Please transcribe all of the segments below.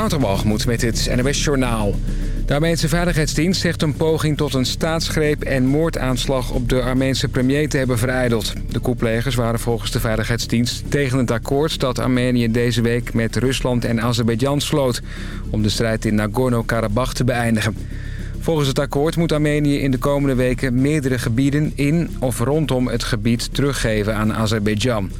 Waterbalgemoed met het NWS Journaal. De Armeense Veiligheidsdienst zegt een poging tot een staatsgreep en moordaanslag op de Armeense premier te hebben vereideld. De koeplegers waren volgens de Veiligheidsdienst tegen het akkoord dat Armenië deze week met Rusland en Azerbeidzjan sloot... om de strijd in Nagorno-Karabakh te beëindigen. Volgens het akkoord moet Armenië in de komende weken meerdere gebieden in of rondom het gebied teruggeven aan Azerbeidzjan.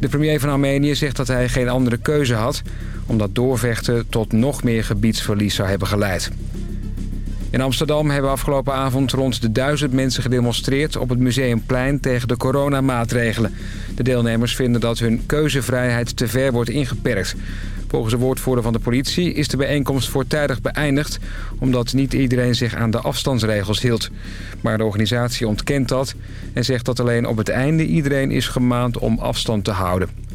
De premier van Armenië zegt dat hij geen andere keuze had... omdat doorvechten tot nog meer gebiedsverlies zou hebben geleid. In Amsterdam hebben afgelopen avond rond de duizend mensen gedemonstreerd... op het Museumplein tegen de coronamaatregelen. De deelnemers vinden dat hun keuzevrijheid te ver wordt ingeperkt. Volgens de woordvoerder van de politie is de bijeenkomst voortijdig beëindigd... omdat niet iedereen zich aan de afstandsregels hield. Maar de organisatie ontkent dat en zegt dat alleen op het einde iedereen is gemaand om afstand te houden.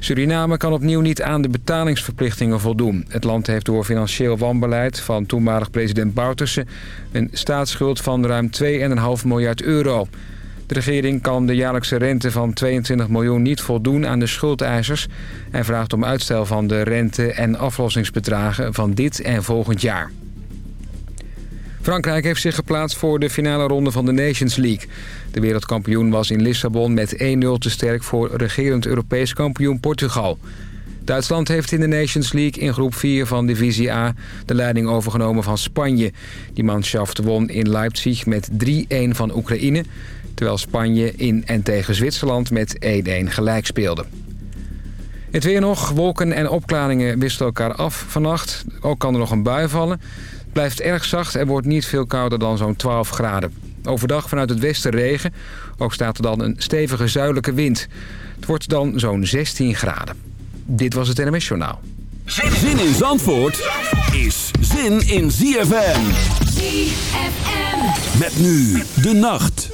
Suriname kan opnieuw niet aan de betalingsverplichtingen voldoen. Het land heeft door financieel wanbeleid van toenmalig president Bouterse... een staatsschuld van ruim 2,5 miljard euro... De regering kan de jaarlijkse rente van 22 miljoen niet voldoen aan de schuldeisers... en vraagt om uitstel van de rente- en aflossingsbedragen van dit en volgend jaar. Frankrijk heeft zich geplaatst voor de finale ronde van de Nations League. De wereldkampioen was in Lissabon met 1-0 te sterk voor regerend Europees kampioen Portugal. Duitsland heeft in de Nations League in groep 4 van Divisie A de leiding overgenomen van Spanje. Die manschaft won in Leipzig met 3-1 van Oekraïne... terwijl Spanje in en tegen Zwitserland met 1-1 gelijk speelde. Het weer nog, wolken en opklaringen wisselen elkaar af vannacht. Ook kan er nog een bui vallen. Het blijft erg zacht en wordt niet veel kouder dan zo'n 12 graden. Overdag vanuit het westen regen. Ook staat er dan een stevige zuidelijke wind. Het wordt dan zo'n 16 graden. Dit was het NMS Journaal. Zin in Zandvoort is zin in ZFM. ZFM. Met nu de nacht.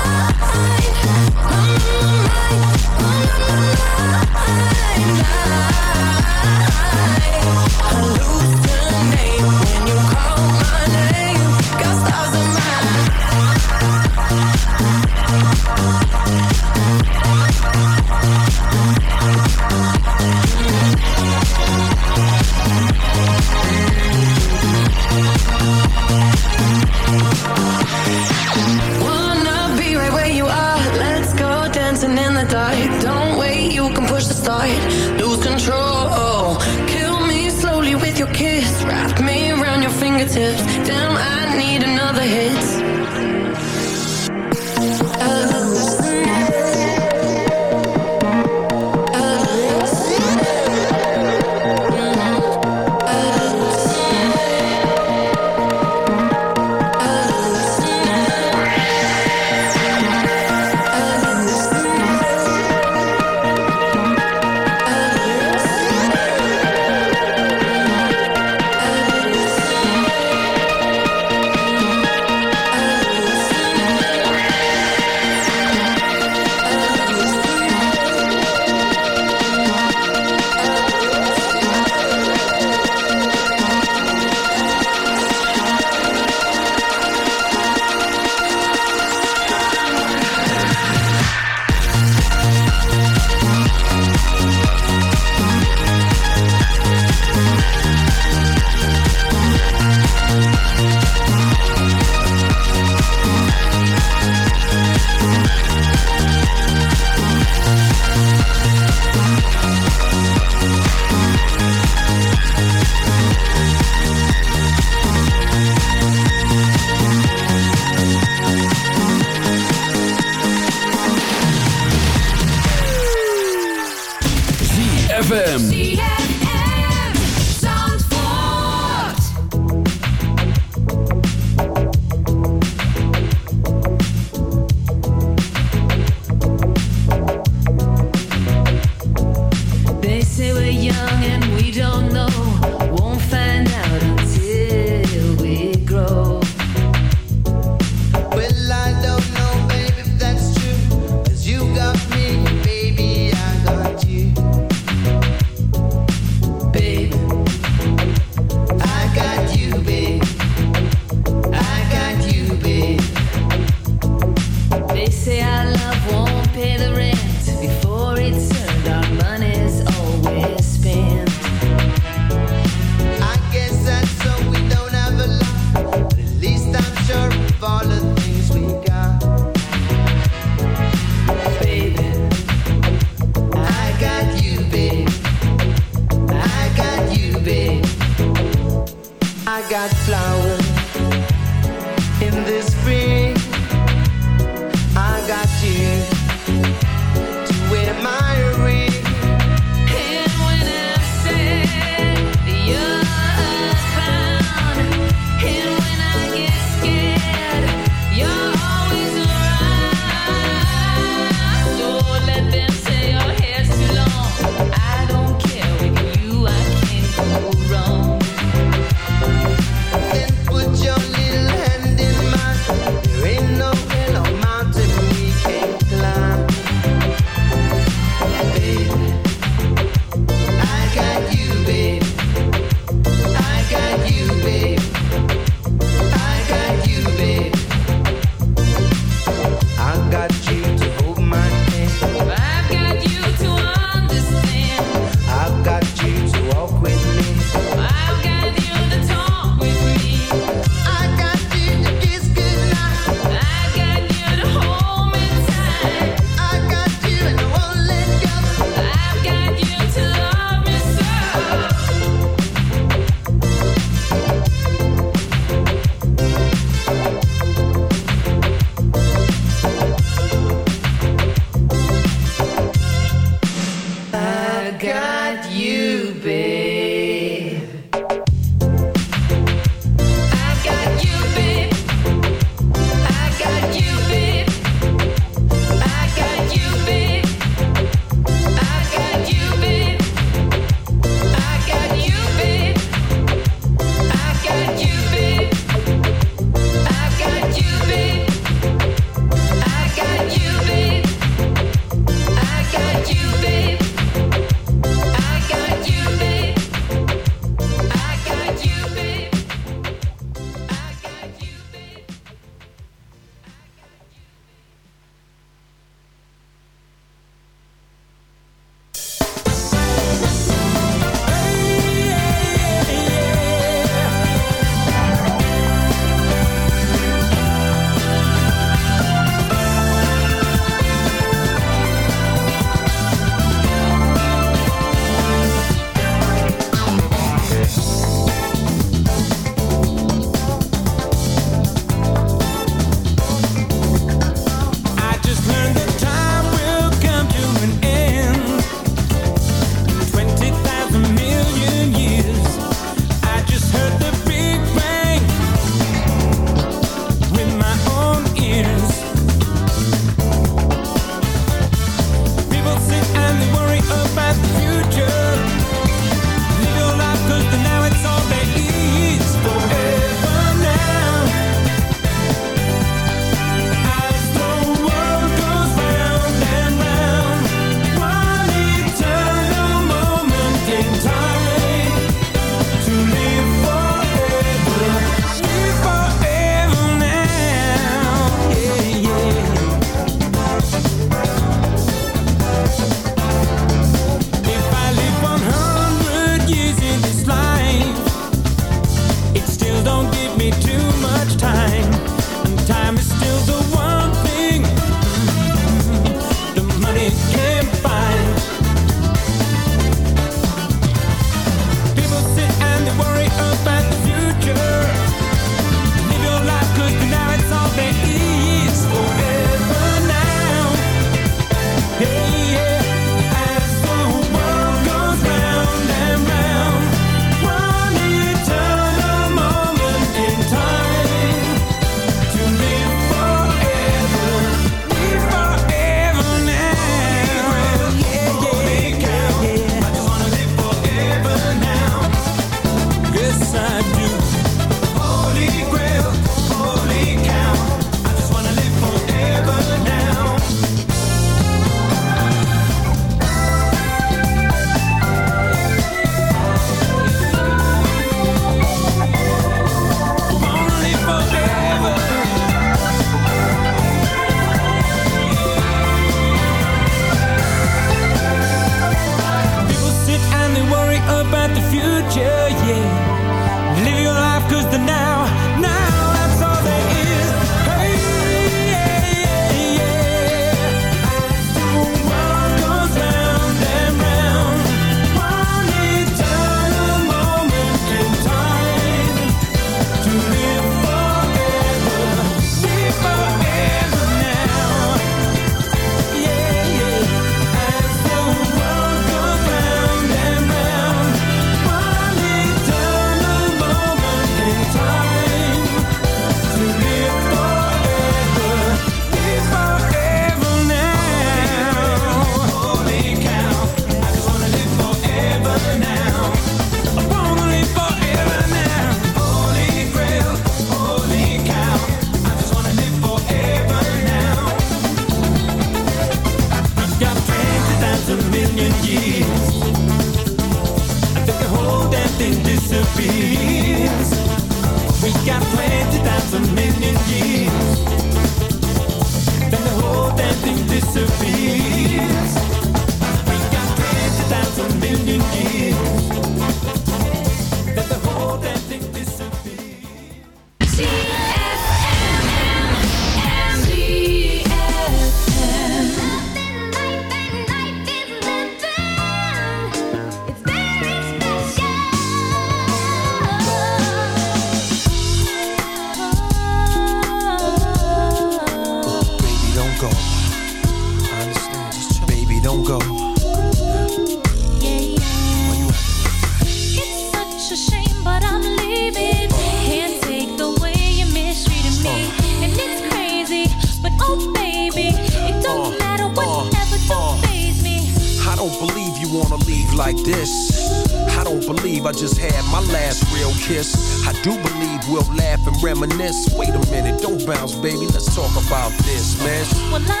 Wait a minute, don't bounce, baby. Let's talk about this, man. Well,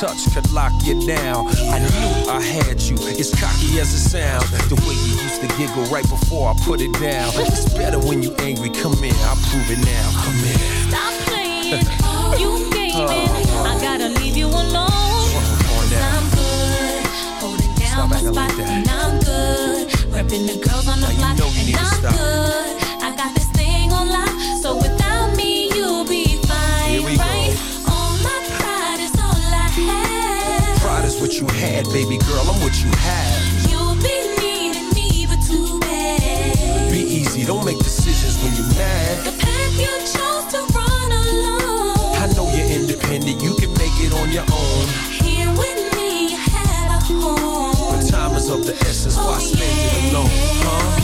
touch could lock you down. I knew I had you, as cocky as it sounds. The way you used to giggle right before I put it down. It's better when you angry, come in, I'll prove it now. Come in. Stop playing. you gaming. Uh-huh. I gotta leave you alone. I'm good. Holding down Stop my spot. like and I'm good. Repping the girls on the block. know you and I'm stop. good. Had, baby girl, I'm what you have. You'll be needing me, but too bad. Be easy, don't make decisions when you're mad. The path you chose to run alone. I know you're independent, you can make it on your own. Here with me, you had a home. But time is of the essence, why Oh, spend it alone, huh?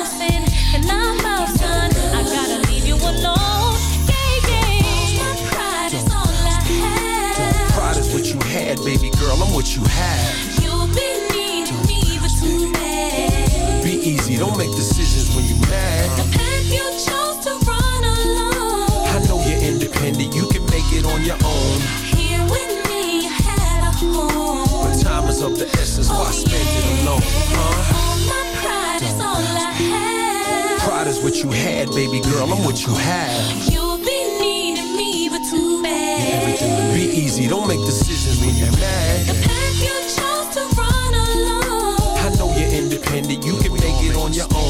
baby girl, I'm what you had baby girl and what you have. You'll be needing me, but too bad. Be easy, don't make decisions when you're mad. The path you chose to run alone. I know you're independent, you can make it on your own. Here with me, you had a home. But time is of the essence, why oh, spend it alone, huh? God is what you had, baby girl. I'm what you have. You've been needing me, but too bad. Yeah, everything will be easy. Don't make decisions when you're mad. The path you chose to run alone. I know you're independent. You can make it on your own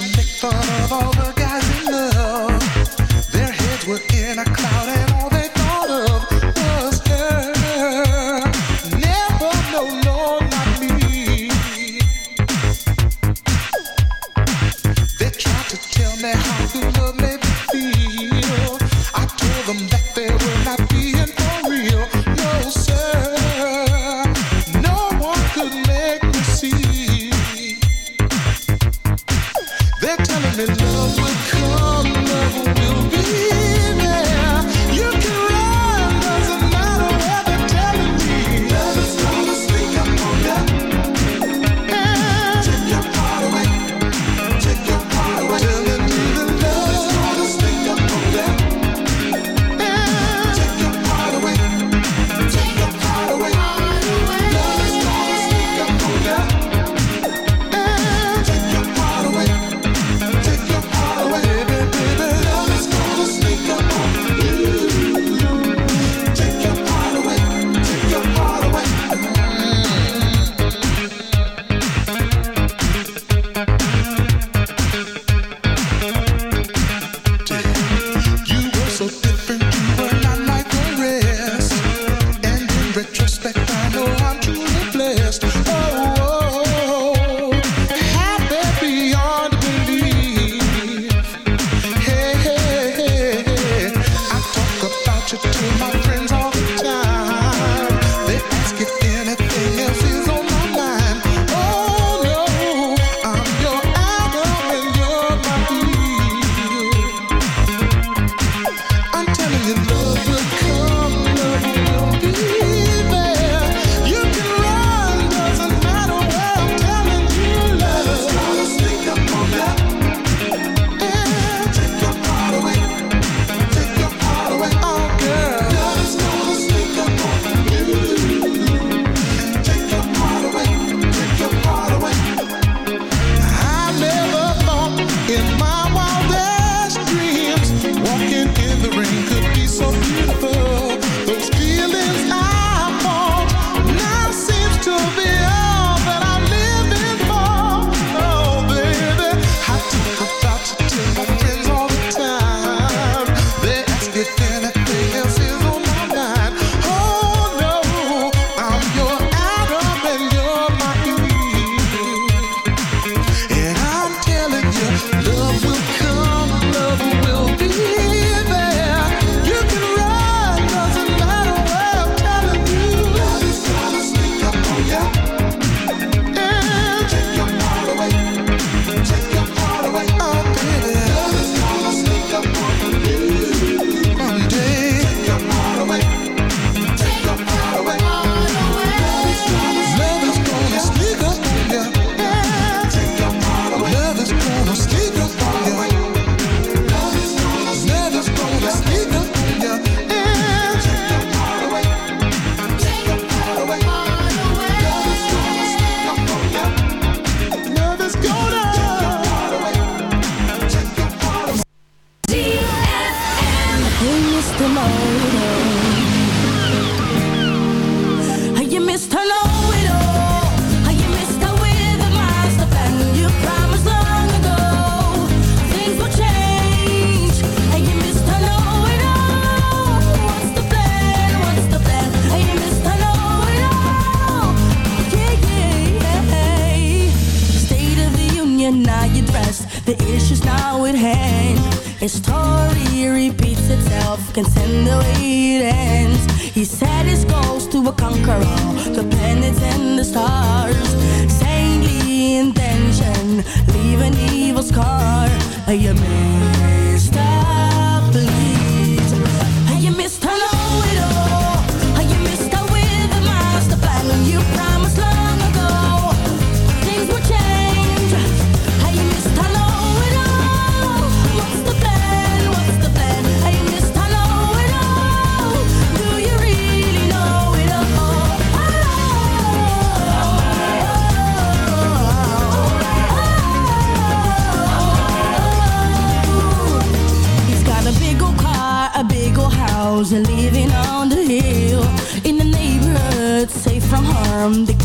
should make fun of all the His story repeats itself, can't stand the way it ends. He set his goals to conquer all the planets and the stars. Saintly intention, leave an evil scar. A master. from the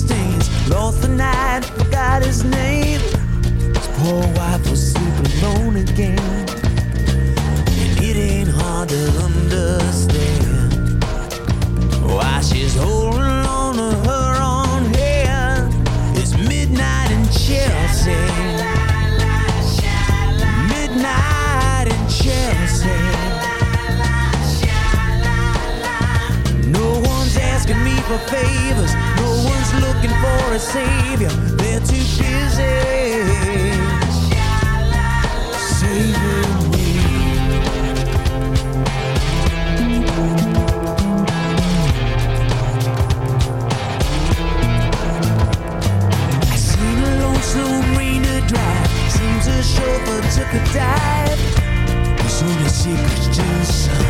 stains. Lost the night, forgot his name. His poor wife was super alone again. It ain't hard to understand why she's holding on to her own hair. It's midnight in Chelsea. Midnight in Chelsea. No one's asking me for favors for a savior, they're too busy saving me. I seen a drive, seems chauffeur took a dive. There's only secrets to the sun.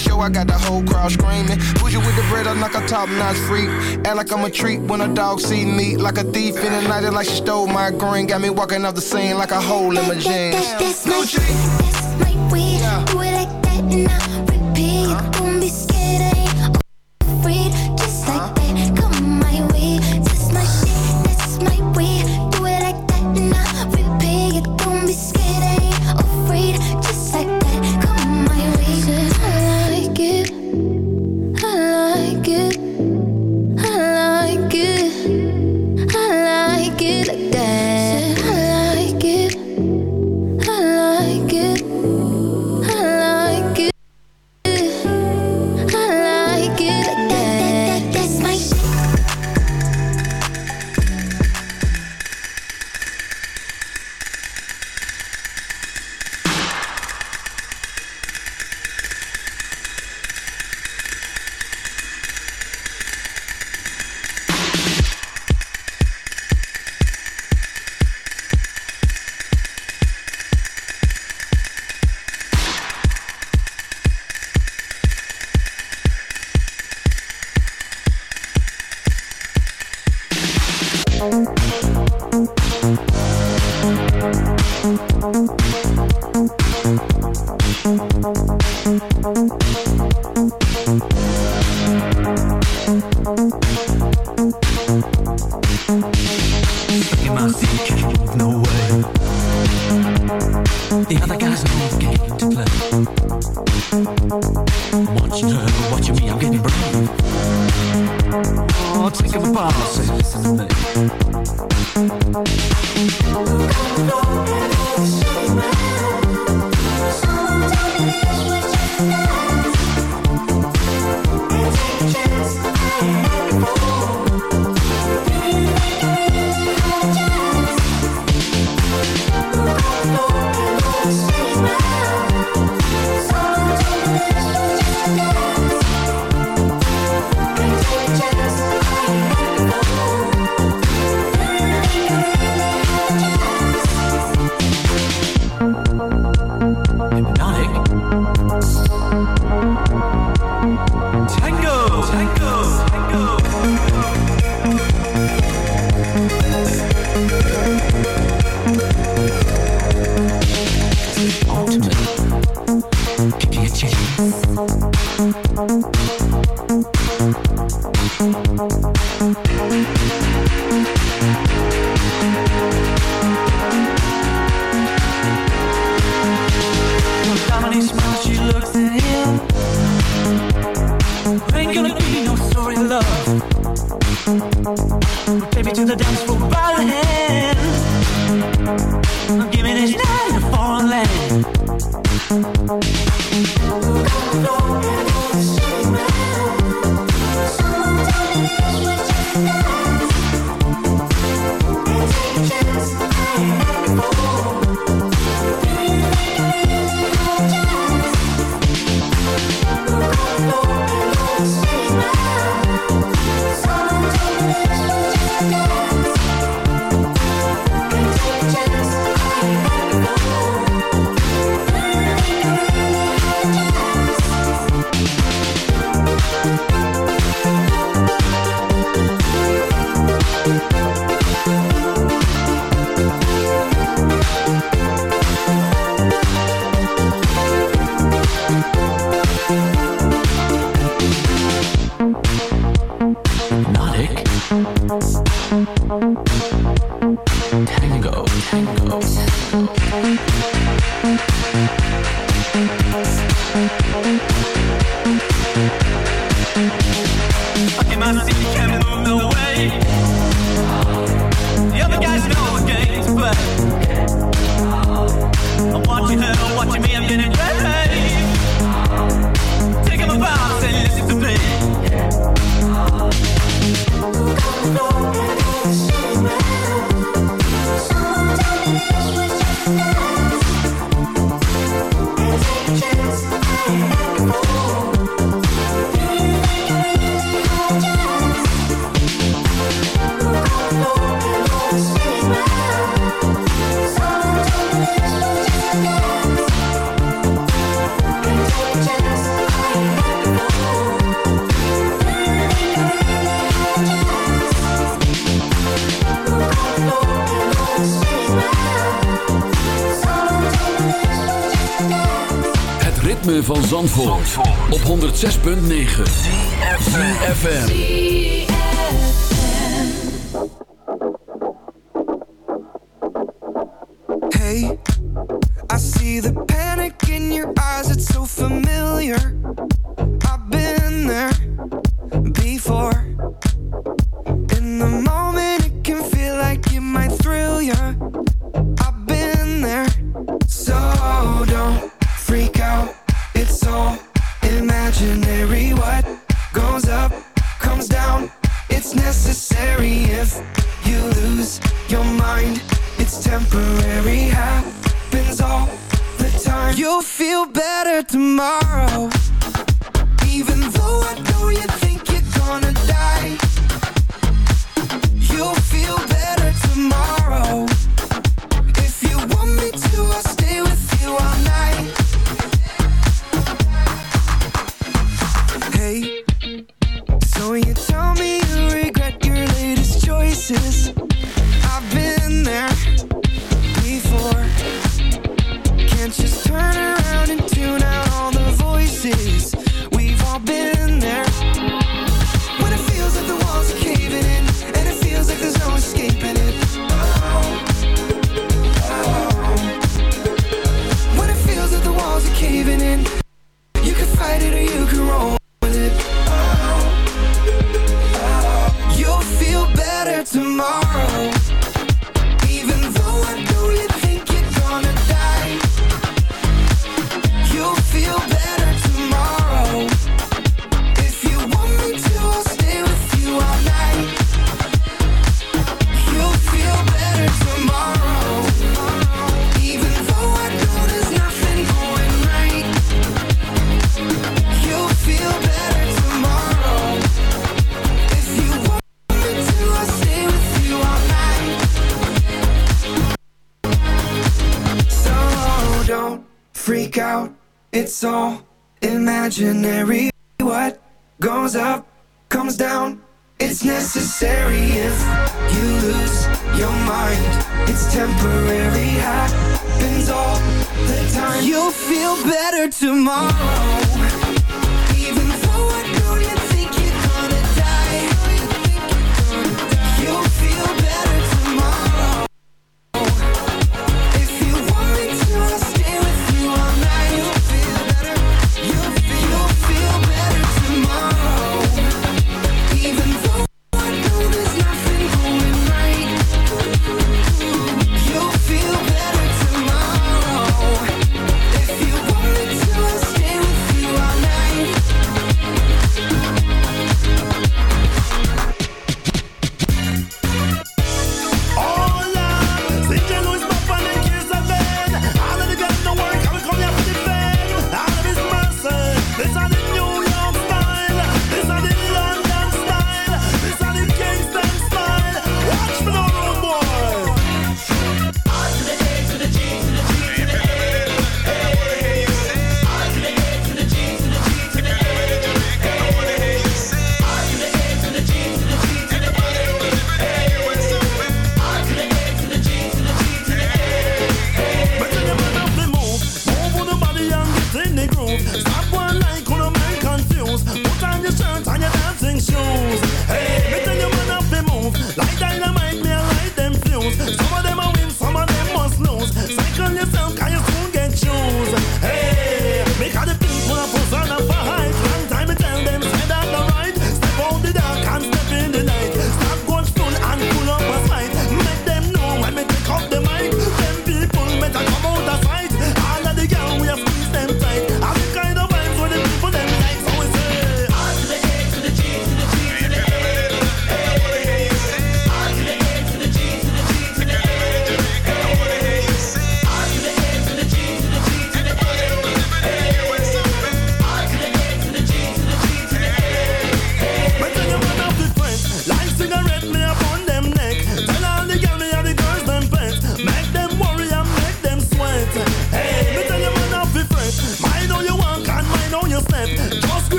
show, I got the whole crowd screaming. Push you with the bread, I'm like a top notch freak. Act like I'm a treat when a dog see me. Like a thief in the night, like she stole my green. Got me walking off the scene like a hole in my jeans. Gucci.